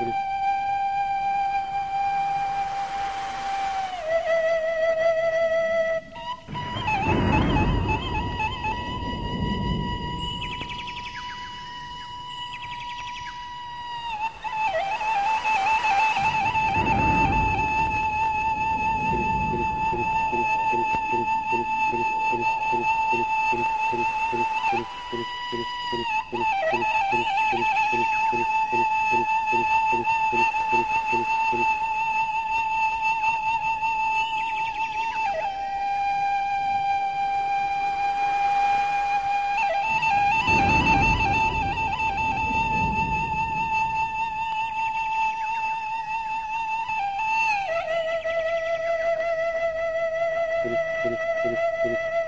する。Thank you. Thank you.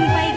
sampai